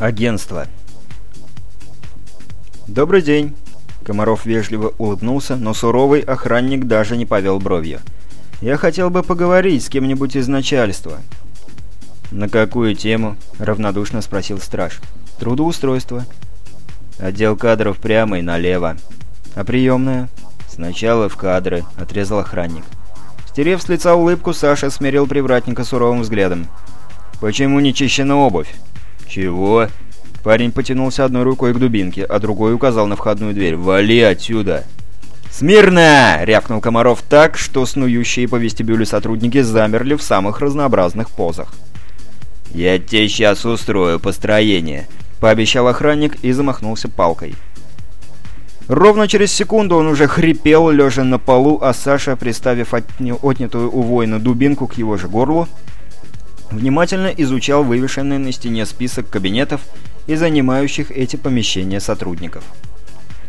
Агентство. «Добрый день!» Комаров вежливо улыбнулся, но суровый охранник даже не повел бровью. «Я хотел бы поговорить с кем-нибудь из начальства». «На какую тему?» — равнодушно спросил страж. «Трудоустройство». «Отдел кадров прямо и налево». «А приемная?» «Сначала в кадры», — отрезал охранник. Стерев с лица улыбку, Саша смирил привратника суровым взглядом. «Почему не чищена обувь?» «Чего?» Парень потянулся одной рукой к дубинке, а другой указал на входную дверь. «Вали отсюда!» «Смирно!» — рявкнул Комаров так, что снующие по вестибюлю сотрудники замерли в самых разнообразных позах. «Я тебе сейчас устрою построение», — пообещал охранник и замахнулся палкой. Ровно через секунду он уже хрипел, лежа на полу, а Саша, приставив отнятую у воина дубинку к его же горлу, внимательно изучал вывешенный на стене список кабинетов и занимающих эти помещения сотрудников.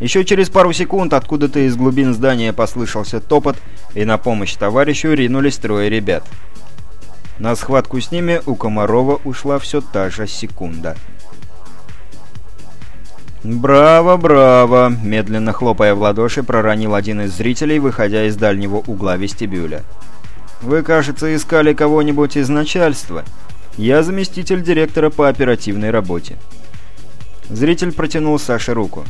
Еще через пару секунд откуда-то из глубин здания послышался топот, и на помощь товарищу ринулись трое ребят. На схватку с ними у Комарова ушла все та же секунда. «Браво, браво!» — медленно хлопая в ладоши, проронил один из зрителей, выходя из дальнего угла вестибюля. Вы, кажется, искали кого-нибудь из начальства. Я заместитель директора по оперативной работе». Зритель протянул Саше руку.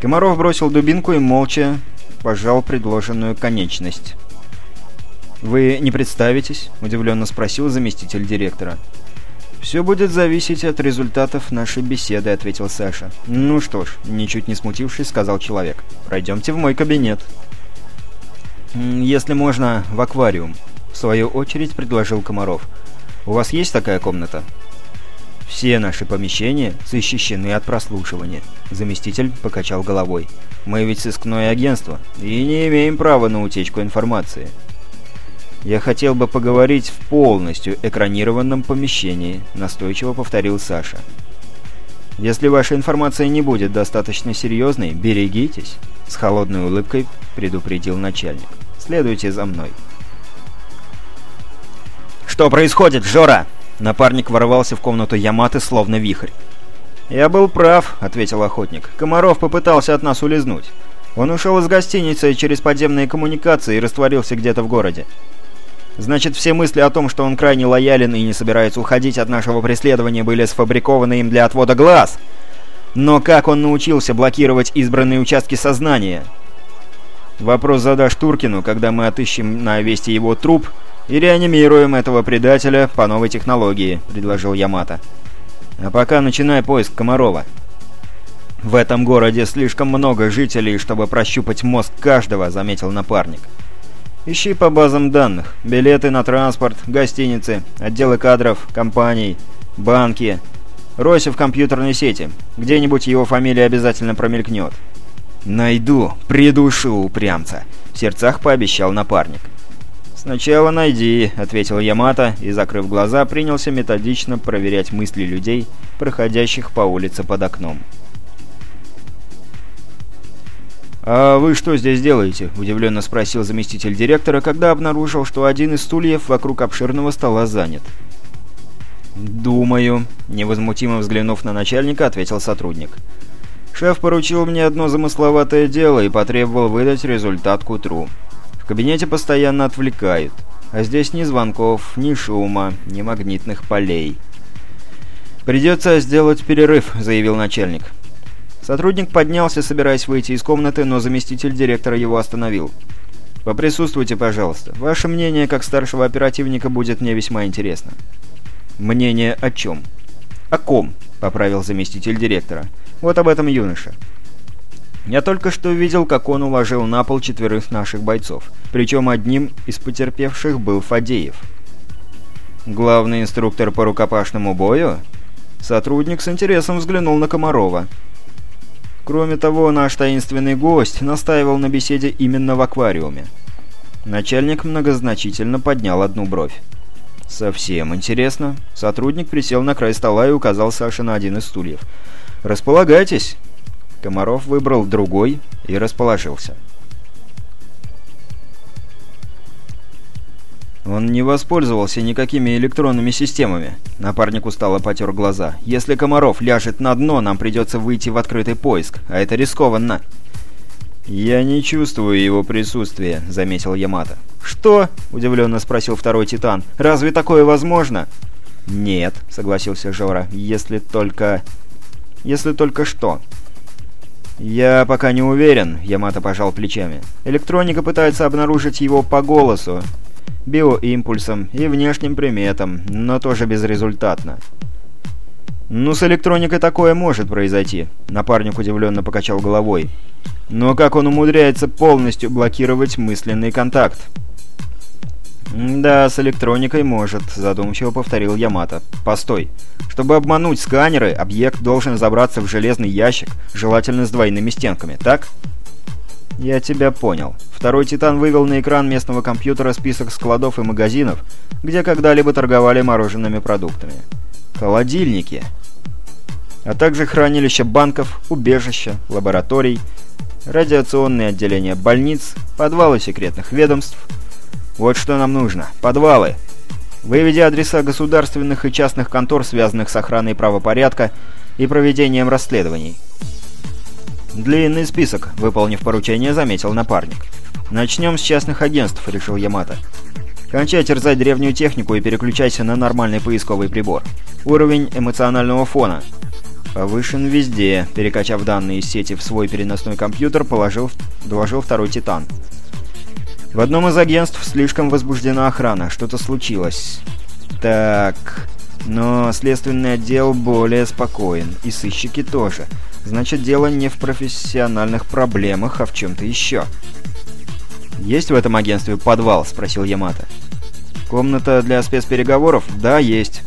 Комаров бросил дубинку и молча пожал предложенную конечность. «Вы не представитесь?» – удивленно спросил заместитель директора. «Все будет зависеть от результатов нашей беседы», — ответил Саша. «Ну что ж», — ничуть не смутившись, сказал человек. «Пройдемте в мой кабинет». «Если можно, в аквариум», в свою очередь предложил Комаров. «У вас есть такая комната?» «Все наши помещения защищены от прослушивания», — заместитель покачал головой. «Мы ведь сыскное агентство и не имеем права на утечку информации». «Я хотел бы поговорить в полностью экранированном помещении», — настойчиво повторил Саша. «Если ваша информация не будет достаточно серьезной, берегитесь», — с холодной улыбкой предупредил начальник. «Следуйте за мной». «Что происходит, Жора?» Напарник ворвался в комнату Яматы, словно вихрь. «Я был прав», — ответил охотник. «Комаров попытался от нас улизнуть. Он ушел из гостиницы через подземные коммуникации и растворился где-то в городе. Значит, все мысли о том, что он крайне лоялен и не собирается уходить от нашего преследования, были сфабрикованы им для отвода глаз. Но как он научился блокировать избранные участки сознания? Вопрос задашь Туркину, когда мы отыщем на вести его труп «И реанимируем этого предателя по новой технологии», — предложил Ямато. «А пока начинай поиск Комарова». «В этом городе слишком много жителей, чтобы прощупать мозг каждого», — заметил напарник. «Ищи по базам данных. Билеты на транспорт, гостиницы, отделы кадров, компаний, банки. Ройся в компьютерной сети. Где-нибудь его фамилия обязательно промелькнет». «Найду, придушу упрямца», — в сердцах пообещал напарник. «Сначала найди», — ответил Ямато и, закрыв глаза, принялся методично проверять мысли людей, проходящих по улице под окном. «А вы что здесь делаете?» – удивленно спросил заместитель директора, когда обнаружил, что один из стульев вокруг обширного стола занят. «Думаю», – невозмутимо взглянув на начальника, ответил сотрудник. «Шеф поручил мне одно замысловатое дело и потребовал выдать результат к утру кабинете постоянно отвлекают. А здесь ни звонков, ни шума, ни магнитных полей. «Придется сделать перерыв», — заявил начальник. Сотрудник поднялся, собираясь выйти из комнаты, но заместитель директора его остановил. «Поприсутствуйте, пожалуйста. Ваше мнение, как старшего оперативника, будет мне весьма интересно». «Мнение о чем?» «О ком?» — поправил заместитель директора. «Вот об этом юноша. Я только что видел, как он уложил на пол четверых наших бойцов. Причем одним из потерпевших был Фадеев. Главный инструктор по рукопашному бою? Сотрудник с интересом взглянул на Комарова. Кроме того, наш таинственный гость настаивал на беседе именно в аквариуме. Начальник многозначительно поднял одну бровь. «Совсем интересно». Сотрудник присел на край стола и указал Саше на один из стульев. «Располагайтесь». Комаров выбрал другой и расположился. Он не воспользовался никакими электронными системами. Напарник устало потер глаза. Если Комаров ляжет на дно, нам придется выйти в открытый поиск, а это рискованно. «Я не чувствую его присутствия», — заметил Ямато. «Что?» — удивленно спросил второй Титан. «Разве такое возможно?» «Нет», — согласился Жора, — «если только...» «Если только что?» «Я пока не уверен», — Ямато пожал плечами. «Электроника пытается обнаружить его по голосу, биоимпульсам и внешним приметам, но тоже безрезультатно. «Ну, с электроникой такое может произойти», — напарник удивленно покачал головой. «Но как он умудряется полностью блокировать мысленный контакт?» «Да, с электроникой может», — задумчиво повторил Ямато. «Постой. Чтобы обмануть сканеры, объект должен забраться в железный ящик, желательно с двойными стенками, так?» «Я тебя понял». Второй «Титан» вывел на экран местного компьютера список складов и магазинов, где когда-либо торговали морожеными продуктами. Холодильники. А также хранилища банков, убежища, лабораторий, радиационные отделения больниц, подвалы секретных ведомств. Вот что нам нужно. Подвалы. Выведи адреса государственных и частных контор, связанных с охраной правопорядка и проведением расследований. «Длинный список», — выполнив поручение, заметил напарник. «Начнем с частных агентств», — решил Ямато. «Кончай терзать древнюю технику и переключайся на нормальный поисковый прибор. Уровень эмоционального фона. Повышен везде», — перекачав данные из сети в свой переносной компьютер, положил, доложил второй «Титан». В одном из агентств слишком возбуждена охрана, что-то случилось. Так, но следственный отдел более спокоен, и сыщики тоже. Значит, дело не в профессиональных проблемах, а в чем-то еще. «Есть в этом агентстве подвал?» — спросил Ямато. «Комната для спецпереговоров?» «Да, есть».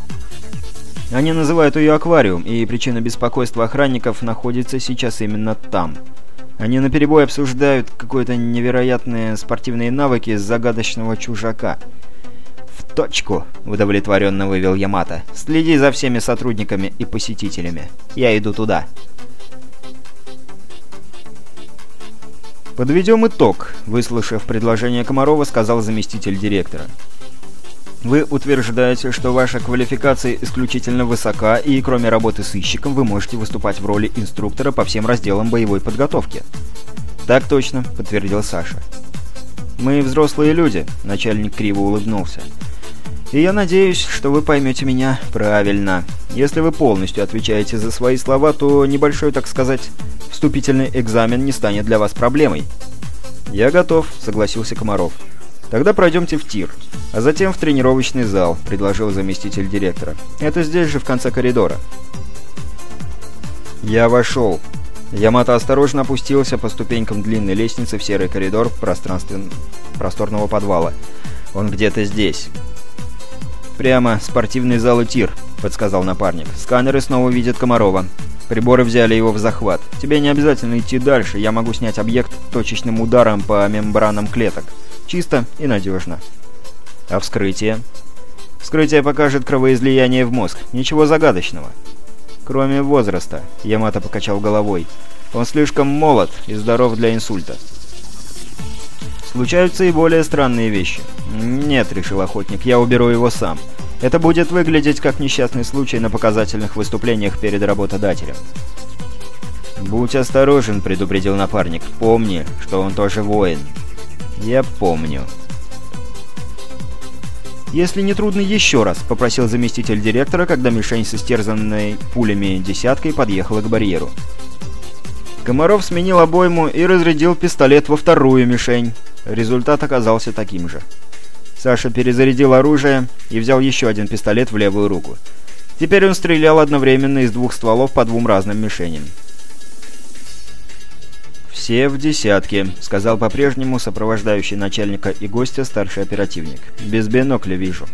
Они называют ее аквариум, и причина беспокойства охранников находится сейчас именно там. Они наперебой обсуждают какие-то невероятные спортивные навыки загадочного чужака. «В точку!» — удовлетворенно вывел Ямато. «Следи за всеми сотрудниками и посетителями. Я иду туда». «Подведем итог», — выслушав предложение Комарова, сказал заместитель директора. «Вы утверждаете, что ваша квалификация исключительно высока, и кроме работы сыщиком вы можете выступать в роли инструктора по всем разделам боевой подготовки». «Так точно», — подтвердил Саша. «Мы взрослые люди», — начальник криво улыбнулся. «И я надеюсь, что вы поймете меня правильно. Если вы полностью отвечаете за свои слова, то небольшой, так сказать, вступительный экзамен не станет для вас проблемой». «Я готов», — согласился Комаров. «Тогда пройдемте в тир, а затем в тренировочный зал», — предложил заместитель директора. «Это здесь же, в конце коридора». Я вошел. Ямато осторожно опустился по ступенькам длинной лестницы в серый коридор пространствен... просторного подвала. Он где-то здесь. «Прямо спортивный зал и тир», — подсказал напарник. «Сканеры снова видят Комарова. Приборы взяли его в захват. Тебе не обязательно идти дальше, я могу снять объект точечным ударом по мембранам клеток. Чисто и надежно. А вскрытие? Вскрытие покажет кровоизлияние в мозг. Ничего загадочного. Кроме возраста, Ямато покачал головой. Он слишком молод и здоров для инсульта. Случаются и более странные вещи. Нет, решил охотник, я уберу его сам. Это будет выглядеть как несчастный случай на показательных выступлениях перед работодателем. «Будь осторожен», — предупредил напарник. «Помни, что он тоже воин». «Я помню». «Если не трудно, еще раз», — попросил заместитель директора, когда мишень с истерзанной пулями десяткой подъехала к барьеру. Комаров сменил обойму и разрядил пистолет во вторую мишень. Результат оказался таким же. Саша перезарядил оружие и взял еще один пистолет в левую руку. Теперь он стрелял одновременно из двух стволов по двум разным мишеням. «Все в десятке», — сказал по-прежнему сопровождающий начальника и гостя старший оперативник. «Без бинокля вижу».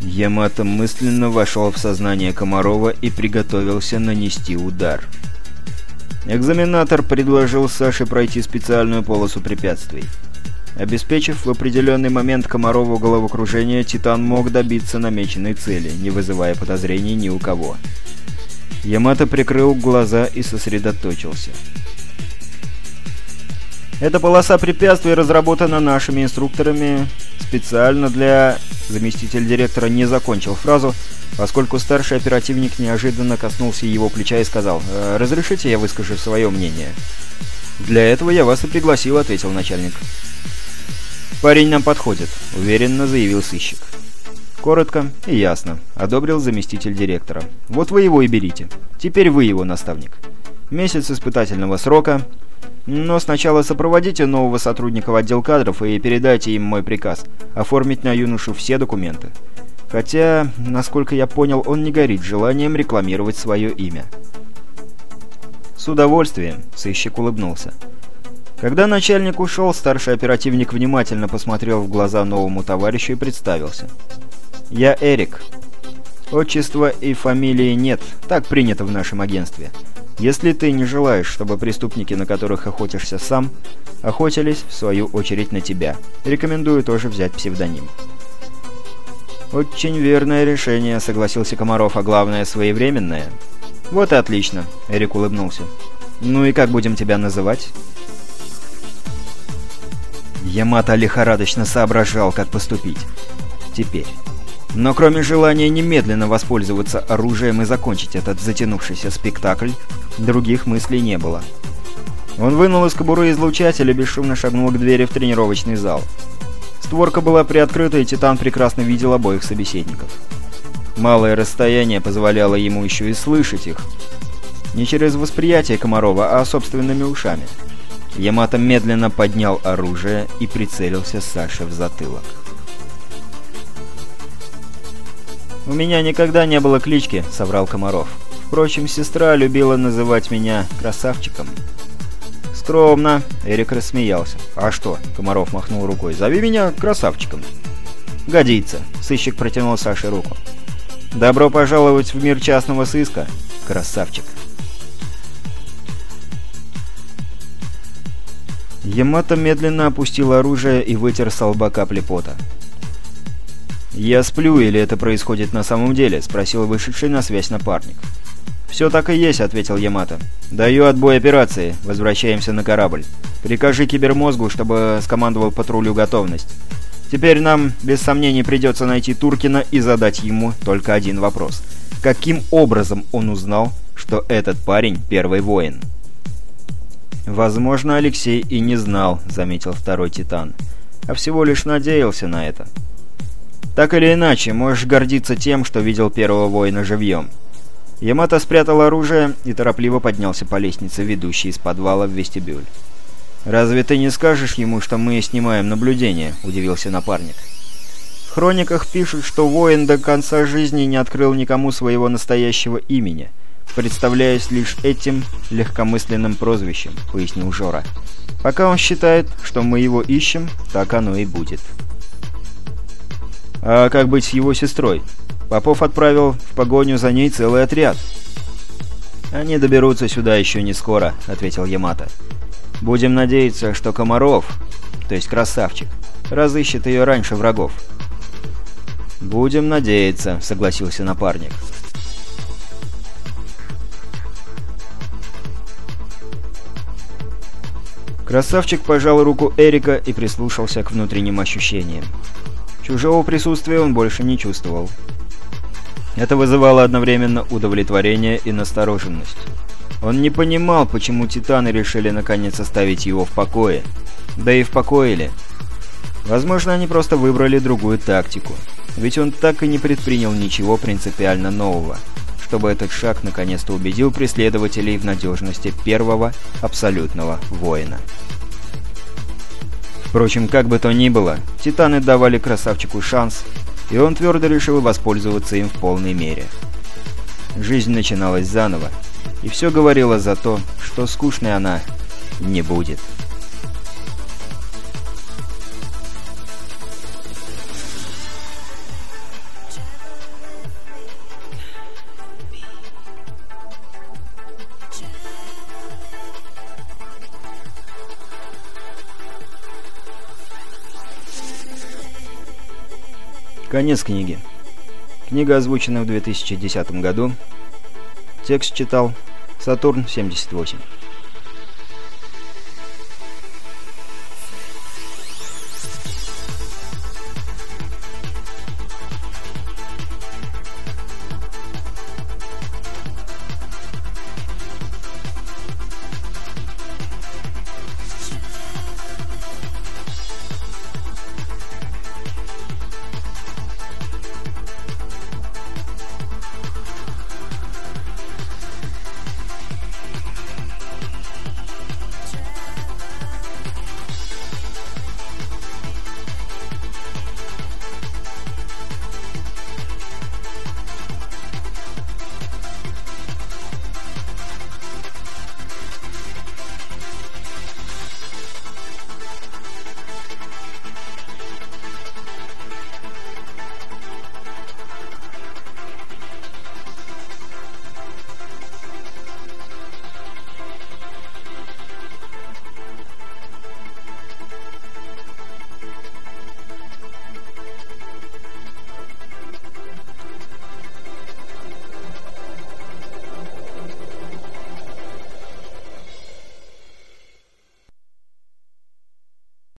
Ямато мысленно вошел в сознание Комарова и приготовился нанести удар. Экзаменатор предложил Саше пройти специальную полосу препятствий. Обеспечив в определенный момент Комарову головокружение, Титан мог добиться намеченной цели, не вызывая подозрений ни у кого. Ямато прикрыл глаза и сосредоточился. Эта полоса препятствий разработана нашими инструкторами специально для... Заместитель директора не закончил фразу, поскольку старший оперативник неожиданно коснулся его плеча и сказал «Э, «Разрешите я выскажу свое мнение?» «Для этого я вас и пригласил», — ответил начальник. «Парень нам подходит», — уверенно заявил сыщик. «Коротко и ясно», — одобрил заместитель директора. «Вот вы его и берите. Теперь вы его наставник. Месяц испытательного срока, но сначала сопроводите нового сотрудника в отдел кадров и передайте им мой приказ оформить на юношу все документы. Хотя, насколько я понял, он не горит желанием рекламировать свое имя. «С удовольствием», — сыщик улыбнулся. Когда начальник ушел, старший оперативник внимательно посмотрел в глаза новому товарищу и представился. «Я Эрик. Отчества и фамилии нет, так принято в нашем агентстве. Если ты не желаешь, чтобы преступники, на которых охотишься сам, охотились, в свою очередь, на тебя, рекомендую тоже взять псевдоним. «Очень верное решение», — согласился Комаров, «а главное, своевременное». «Вот и отлично», — Эрик улыбнулся. «Ну и как будем тебя называть?» Ямато лихорадочно соображал, как поступить. Теперь. Но кроме желания немедленно воспользоваться оружием и закончить этот затянувшийся спектакль, других мыслей не было. Он вынул из кобуры излучатель и бесшумно шагнул к двери в тренировочный зал. Створка была приоткрыта, и Титан прекрасно видел обоих собеседников. Малое расстояние позволяло ему еще и слышать их. Не через восприятие Комарова, а собственными ушами. Ямато медленно поднял оружие и прицелился Саше в затылок. «У меня никогда не было клички», — соврал Комаров. «Впрочем, сестра любила называть меня красавчиком». «Скромно», — Эрик рассмеялся. «А что?» — Комаров махнул рукой. «Зови меня красавчиком». «Годится», — сыщик протянул Саше руку. «Добро пожаловать в мир частного сыска, красавчик». Ямато медленно опустил оружие и вытер с лба капли пота. «Я сплю, или это происходит на самом деле?» — спросил вышедший на связь напарник. «Все так и есть», — ответил Ямато. «Даю отбой операции. Возвращаемся на корабль. Прикажи кибермозгу, чтобы скомандовал патрулю готовность. Теперь нам, без сомнений, придется найти Туркина и задать ему только один вопрос. Каким образом он узнал, что этот парень — первый воин?» «Возможно, Алексей и не знал», — заметил второй Титан. «А всего лишь надеялся на это». Так или иначе, можешь гордиться тем, что видел первого воина живьем. Ямато спрятал оружие и торопливо поднялся по лестнице, ведущей из подвала в вестибюль. «Разве ты не скажешь ему, что мы снимаем наблюдение?» – удивился напарник. В хрониках пишут, что воин до конца жизни не открыл никому своего настоящего имени, представляясь лишь этим легкомысленным прозвищем, пояснил Жора. Пока он считает, что мы его ищем, так оно и будет. А как быть с его сестрой? Попов отправил в погоню за ней целый отряд. «Они доберутся сюда еще не скоро», — ответил Ямато. «Будем надеяться, что Комаров, то есть красавчик, разыщет ее раньше врагов». «Будем надеяться», — согласился напарник. Красавчик пожал руку Эрика и прислушался к внутренним ощущениям. Чужого присутствия он больше не чувствовал. Это вызывало одновременно удовлетворение и настороженность. Он не понимал, почему Титаны решили наконец оставить его в покое. Да и в покое ли? Возможно, они просто выбрали другую тактику. Ведь он так и не предпринял ничего принципиально нового, чтобы этот шаг наконец-то убедил преследователей в надежности первого абсолютного воина. Впрочем, как бы то ни было, Титаны давали красавчику шанс, и он твердо решил воспользоваться им в полной мере. Жизнь начиналась заново, и все говорило за то, что скучной она не будет. Конец книги. Книга озвучена в 2010 году. Текст читал Сатурн 78.